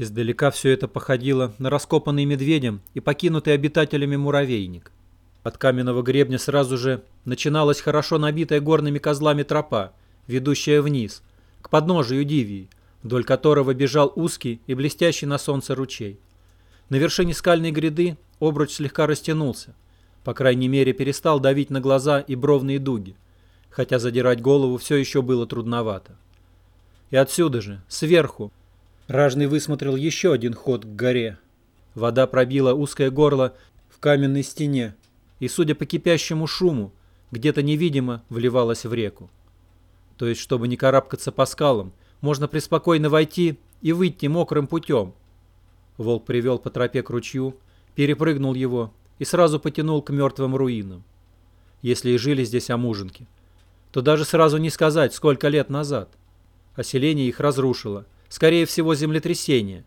Издалека все это походило на раскопанный медведем и покинутый обитателями муравейник. От каменного гребня сразу же начиналась хорошо набитая горными козлами тропа, ведущая вниз, к подножию Дивии, вдоль которого бежал узкий и блестящий на солнце ручей. На вершине скальной гряды обруч слегка растянулся, по крайней мере перестал давить на глаза и бровные дуги, хотя задирать голову все еще было трудновато. И отсюда же, сверху, Ражный высмотрел еще один ход к горе. Вода пробила узкое горло в каменной стене и, судя по кипящему шуму, где-то невидимо вливалась в реку. То есть, чтобы не карабкаться по скалам, можно преспокойно войти и выйти мокрым путем. Волк привел по тропе к ручью, перепрыгнул его и сразу потянул к мертвым руинам. Если и жили здесь амуженки, то даже сразу не сказать, сколько лет назад. Оселение их разрушило – Скорее всего, землетрясение.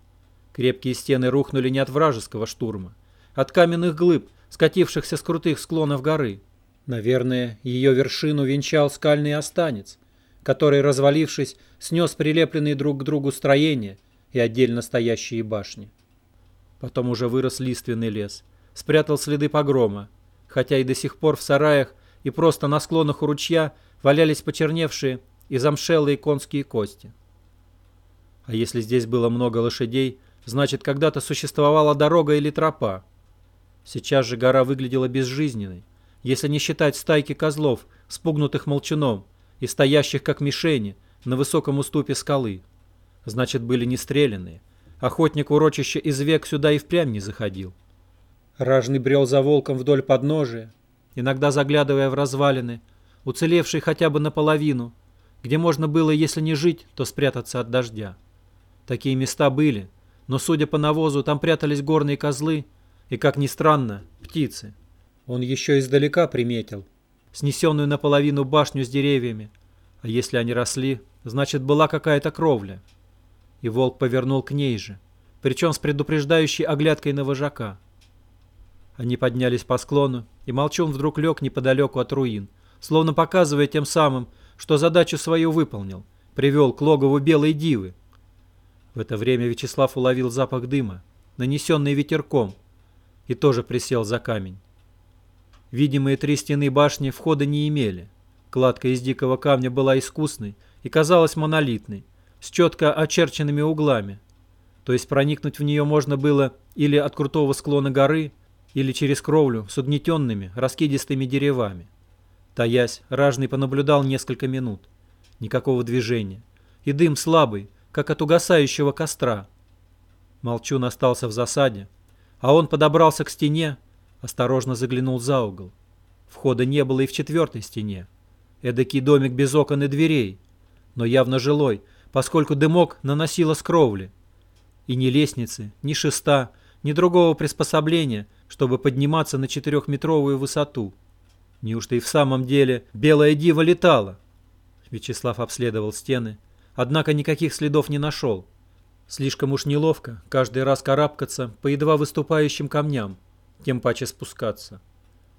Крепкие стены рухнули не от вражеского штурма, от каменных глыб, скатившихся с крутых склонов горы. Наверное, ее вершину венчал скальный останец, который, развалившись, снес прилепленные друг к другу строения и отдельно стоящие башни. Потом уже вырос лиственный лес, спрятал следы погрома, хотя и до сих пор в сараях и просто на склонах у ручья валялись почерневшие и замшелые конские кости. А если здесь было много лошадей, значит, когда-то существовала дорога или тропа. Сейчас же гора выглядела безжизненной, если не считать стайки козлов, спугнутых молчуном и стоящих как мишени на высоком уступе скалы. Значит, были не стрелянные. Охотник урочища из век сюда и впрямь не заходил. Ражный брел за волком вдоль подножия, иногда заглядывая в развалины, уцелевшие хотя бы наполовину, где можно было, если не жить, то спрятаться от дождя. Такие места были, но, судя по навозу, там прятались горные козлы и, как ни странно, птицы. Он еще издалека приметил снесенную наполовину башню с деревьями, а если они росли, значит, была какая-то кровля. И волк повернул к ней же, причем с предупреждающей оглядкой на вожака. Они поднялись по склону, и Молчун вдруг лег неподалеку от руин, словно показывая тем самым, что задачу свою выполнил, привел к логову белой дивы, в это время Вячеслав уловил запах дыма, нанесенный ветерком, и тоже присел за камень. Видимые три стены башни входа не имели. Кладка из дикого камня была искусной и казалась монолитной, с четко очерченными углами. То есть проникнуть в нее можно было или от крутого склона горы, или через кровлю с угнетенными, раскидистыми деревами. Таясь, ражный понаблюдал несколько минут. Никакого движения. И дым слабый, как от угасающего костра. Молчун остался в засаде, а он подобрался к стене, осторожно заглянул за угол. Входа не было и в четвертой стене. Эдакий домик без окон и дверей, но явно жилой, поскольку дымок наносило с кровли. И ни лестницы, ни шеста, ни другого приспособления, чтобы подниматься на четырехметровую высоту. Неужто и в самом деле белая дива летала? Вячеслав обследовал стены, однако никаких следов не нашел. Слишком уж неловко каждый раз карабкаться по едва выступающим камням, тем паче спускаться.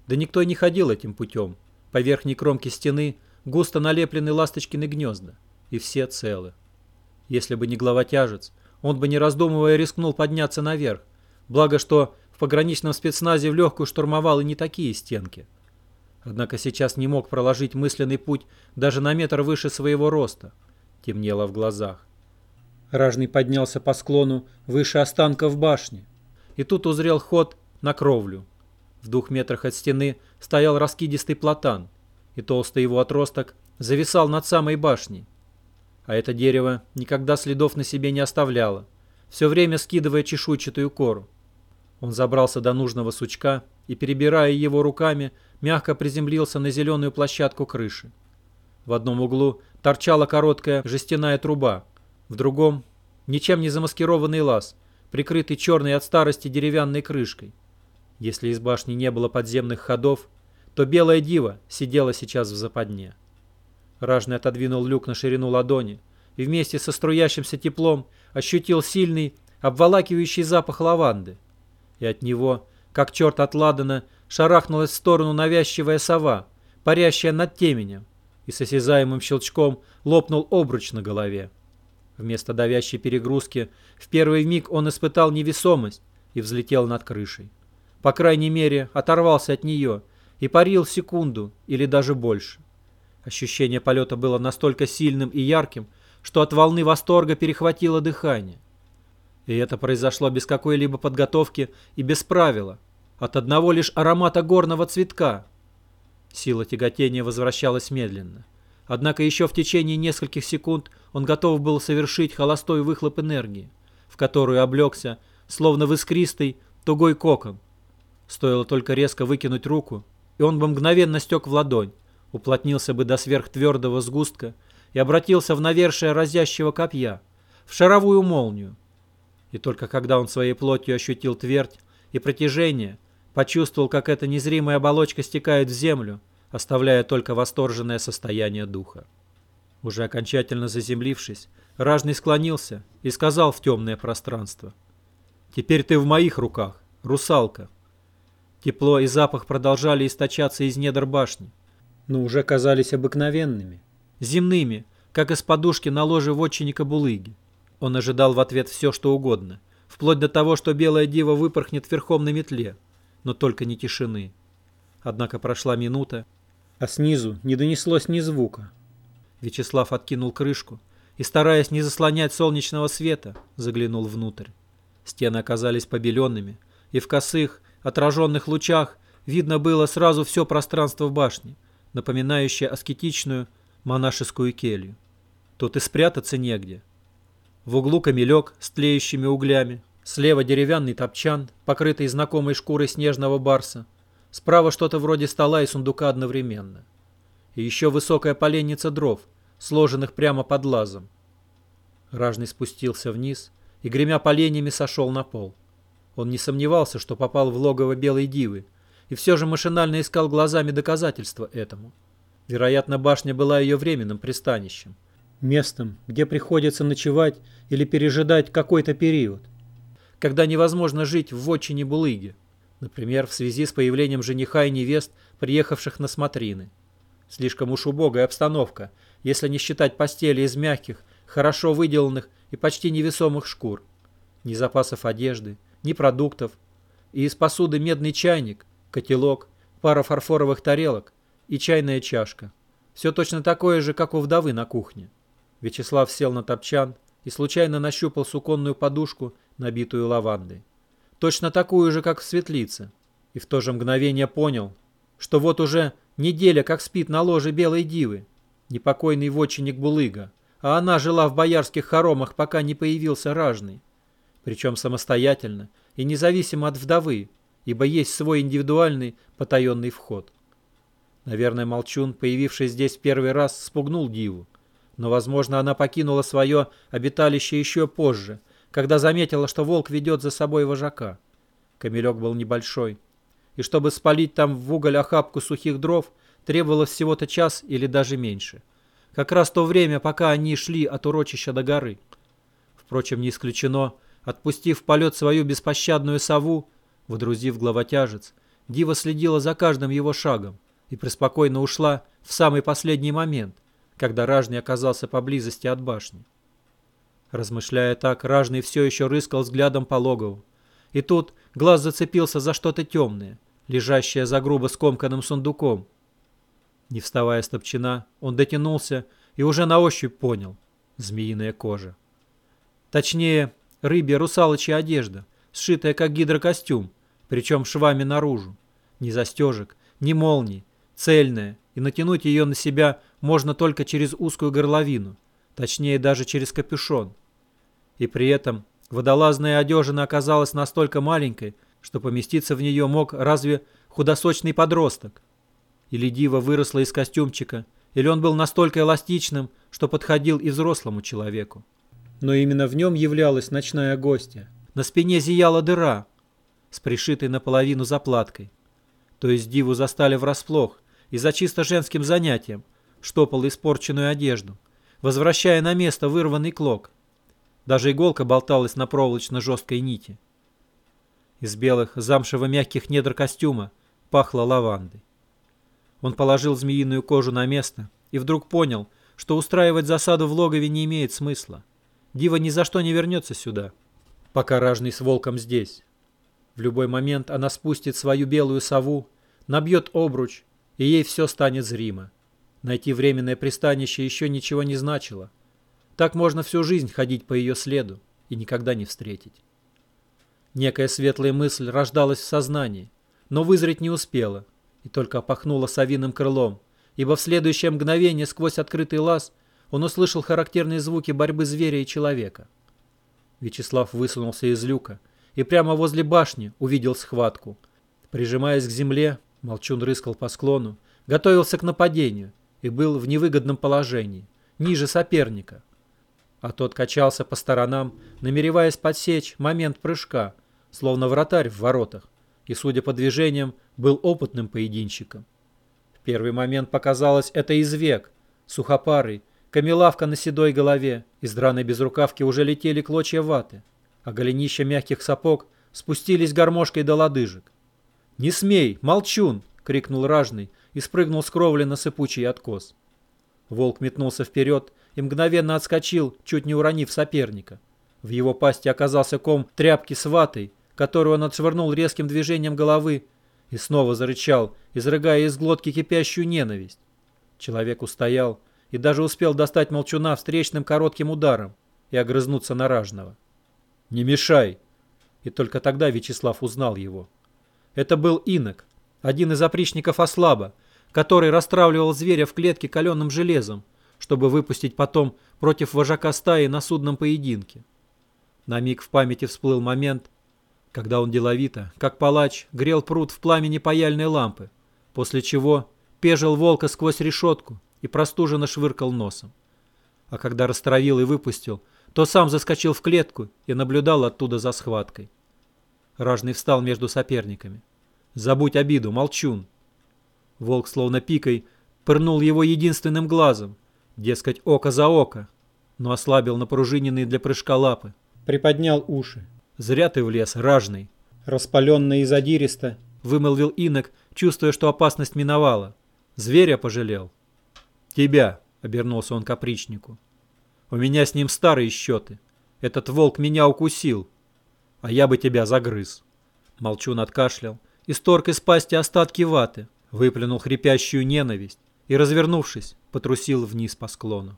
Да никто и не ходил этим путем. По верхней кромке стены густо налеплены ласточкины гнезда, и все целы. Если бы не главотяжец, он бы не раздумывая рискнул подняться наверх, благо что в пограничном спецназе в легкую штурмовал и не такие стенки. Однако сейчас не мог проложить мысленный путь даже на метр выше своего роста – темнело в глазах. Ражный поднялся по склону выше останков башни, и тут узрел ход на кровлю. В двух метрах от стены стоял раскидистый платан, и толстый его отросток зависал над самой башней. А это дерево никогда следов на себе не оставляло, все время скидывая чешуйчатую кору. Он забрался до нужного сучка и, перебирая его руками, мягко приземлился на зеленую площадку крыши. В одном углу торчала короткая жестяная труба, в другом – ничем не замаскированный лаз, прикрытый черной от старости деревянной крышкой. Если из башни не было подземных ходов, то белая дива сидела сейчас в западне. Ражный отодвинул люк на ширину ладони и вместе со струящимся теплом ощутил сильный, обволакивающий запах лаванды. И от него, как черт от ладана, шарахнулась в сторону навязчивая сова, парящая над теменем и с осязаемым щелчком лопнул обруч на голове. Вместо давящей перегрузки в первый миг он испытал невесомость и взлетел над крышей. По крайней мере, оторвался от нее и парил секунду или даже больше. Ощущение полета было настолько сильным и ярким, что от волны восторга перехватило дыхание. И это произошло без какой-либо подготовки и без правила, от одного лишь аромата горного цветка. Сила тяготения возвращалась медленно. Однако еще в течение нескольких секунд он готов был совершить холостой выхлоп энергии, в которую облегся, словно в искристый, тугой кокон. Стоило только резко выкинуть руку, и он бы мгновенно стек в ладонь, уплотнился бы до сверхтвердого сгустка и обратился в навершие разящего копья, в шаровую молнию. И только когда он своей плотью ощутил твердь и протяжение, почувствовал, как эта незримая оболочка стекает в землю, оставляя только восторженное состояние духа. Уже окончательно заземлившись, Ражный склонился и сказал в темное пространство. «Теперь ты в моих руках, русалка». Тепло и запах продолжали источаться из недр башни, но уже казались обыкновенными, земными, как из подушки на ложе вотчинника Булыги. Он ожидал в ответ все, что угодно, вплоть до того, что белая дива выпорхнет верхом на метле, но только не тишины. Однако прошла минута, а снизу не донеслось ни звука. Вячеслав откинул крышку и, стараясь не заслонять солнечного света, заглянул внутрь. Стены оказались побеленными, и в косых, отраженных лучах видно было сразу все пространство в башне, напоминающее аскетичную монашескую келью. Тут и спрятаться негде. В углу камелек с тлеющими углями, слева деревянный топчан, покрытый знакомой шкурой снежного барса, Справа что-то вроде стола и сундука одновременно. И еще высокая поленница дров, сложенных прямо под лазом. Ражный спустился вниз и, гремя поленьями, сошел на пол. Он не сомневался, что попал в логово белой дивы, и все же машинально искал глазами доказательства этому. Вероятно, башня была ее временным пристанищем. Местом, где приходится ночевать или пережидать какой-то период. Когда невозможно жить в вотчине Булыги. Например, в связи с появлением жениха и невест, приехавших на смотрины. Слишком уж убогая обстановка, если не считать постели из мягких, хорошо выделанных и почти невесомых шкур. Ни запасов одежды, ни продуктов. И из посуды медный чайник, котелок, пара фарфоровых тарелок и чайная чашка. Все точно такое же, как у вдовы на кухне. Вячеслав сел на топчан и случайно нащупал суконную подушку, набитую лавандой точно такую же, как в светлице. И в то же мгновение понял, что вот уже неделя как спит на ложе белой дивы, непокойный вотчинник Булыга, а она жила в боярских хоромах, пока не появился ражный. Причем самостоятельно и независимо от вдовы, ибо есть свой индивидуальный потаенный вход. Наверное, Молчун, появившись здесь первый раз, спугнул диву. Но, возможно, она покинула свое обиталище еще позже – когда заметила, что волк ведет за собой вожака. Камелек был небольшой, и чтобы спалить там в уголь охапку сухих дров, требовалось всего-то час или даже меньше. Как раз то время, пока они шли от урочища до горы. Впрочем, не исключено, отпустив в полет свою беспощадную сову, водрузив главотяжец, Дива следила за каждым его шагом и преспокойно ушла в самый последний момент, когда Ражний оказался поблизости от башни. Размышляя так, Ражный все еще рыскал взглядом по логову. И тут глаз зацепился за что-то темное, лежащее за грубо скомканным сундуком. Не вставая с топчина, он дотянулся и уже на ощупь понял — змеиная кожа. Точнее, рыбья русалочья одежда, сшитая как гидрокостюм, причем швами наружу. Ни застежек, ни молний, цельная, и натянуть ее на себя можно только через узкую горловину, точнее даже через капюшон — и при этом водолазная одежина оказалась настолько маленькой, что поместиться в нее мог разве худосочный подросток. Или дива выросла из костюмчика, или он был настолько эластичным, что подходил и взрослому человеку. Но именно в нем являлась ночная гостья. На спине зияла дыра с пришитой наполовину заплаткой. То есть диву застали врасплох и за чисто женским занятием штопал испорченную одежду, возвращая на место вырванный клок. Даже иголка болталась на проволочно-жесткой нити. Из белых, замшево-мягких недр костюма пахло лавандой. Он положил змеиную кожу на место и вдруг понял, что устраивать засаду в логове не имеет смысла. Дива ни за что не вернется сюда, пока ражный с волком здесь. В любой момент она спустит свою белую сову, набьет обруч, и ей все станет зримо. Найти временное пристанище еще ничего не значило. Так можно всю жизнь ходить по ее следу и никогда не встретить. Некая светлая мысль рождалась в сознании, но вызреть не успела и только опахнула совиным крылом, ибо в следующее мгновение сквозь открытый лаз он услышал характерные звуки борьбы зверя и человека. Вячеслав высунулся из люка и прямо возле башни увидел схватку. Прижимаясь к земле, Молчун рыскал по склону, готовился к нападению и был в невыгодном положении, ниже соперника. А тот качался по сторонам, намереваясь подсечь момент прыжка, словно вратарь в воротах, и, судя по движениям, был опытным поединщиком. В первый момент показалось это извек, сухопарый, камелавка на седой голове, из драной безрукавки уже летели клочья ваты, а голенища мягких сапог спустились гармошкой до лодыжек. «Не смей! Молчун!» — крикнул ражный и спрыгнул с кровли на сыпучий откос. Волк метнулся вперед и мгновенно отскочил, чуть не уронив соперника. В его пасти оказался ком тряпки с ватой, которую он отшвырнул резким движением головы и снова зарычал, изрыгая из глотки кипящую ненависть. Человек устоял и даже успел достать молчуна встречным коротким ударом и огрызнуться на ражного. «Не мешай!» И только тогда Вячеслав узнал его. Это был инок, один из опричников ослаба, который расстравливал зверя в клетке каленым железом, чтобы выпустить потом против вожака стаи на судном поединке. На миг в памяти всплыл момент, когда он деловито, как палач, грел пруд в пламени паяльной лампы, после чего пежил волка сквозь решетку и простуженно швыркал носом. А когда растравил и выпустил, то сам заскочил в клетку и наблюдал оттуда за схваткой. Ражный встал между соперниками. «Забудь обиду, молчун!» Волк, словно пикой, пырнул его единственным глазом, дескать, око за око, но ослабил напружиненные для прыжка лапы. Приподнял уши. «Зря ты влез, ражный!» Распаленный и задиристо, вымолвил инок, чувствуя, что опасность миновала. «Зверя пожалел?» «Тебя!» — обернулся он к опричнику. «У меня с ним старые счеты. Этот волк меня укусил, а я бы тебя загрыз». Молчун откашлял, исторг из пасти остатки ваты, выплюнул хрипящую ненависть и, развернувшись, потрусил вниз по склону.